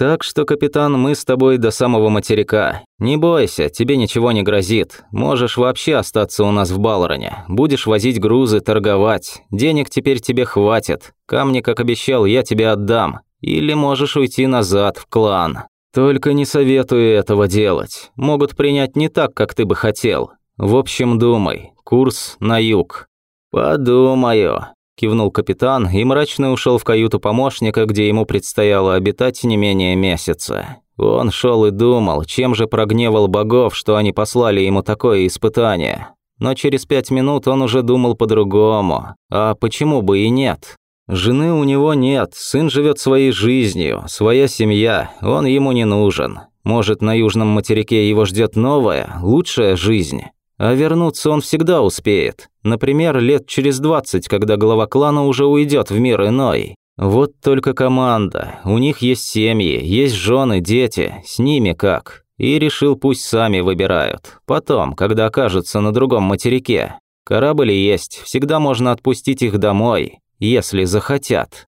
Так что, капитан, мы с тобой до самого материка. Не бойся, тебе ничего не грозит. Можешь вообще остаться у нас в Балроне. Будешь возить грузы, торговать. Денег теперь тебе хватит. Камни, как обещал, я тебе отдам. Или можешь уйти назад, в клан. Только не советую этого делать. Могут принять не так, как ты бы хотел. В общем, думай. Курс на юг. Подумаю кивнул капитан и мрачно ушел в каюту помощника, где ему предстояло обитать не менее месяца. Он шел и думал, чем же прогневал богов, что они послали ему такое испытание. Но через пять минут он уже думал по-другому. А почему бы и нет? Жены у него нет, сын живет своей жизнью, своя семья, он ему не нужен. Может, на южном материке его ждет новая, лучшая жизнь? А вернуться он всегда успеет. Например, лет через двадцать, когда глава клана уже уйдет в мир иной. Вот только команда. У них есть семьи, есть жены, дети. С ними как? И решил, пусть сами выбирают. Потом, когда окажутся на другом материке. Корабль есть, всегда можно отпустить их домой, если захотят.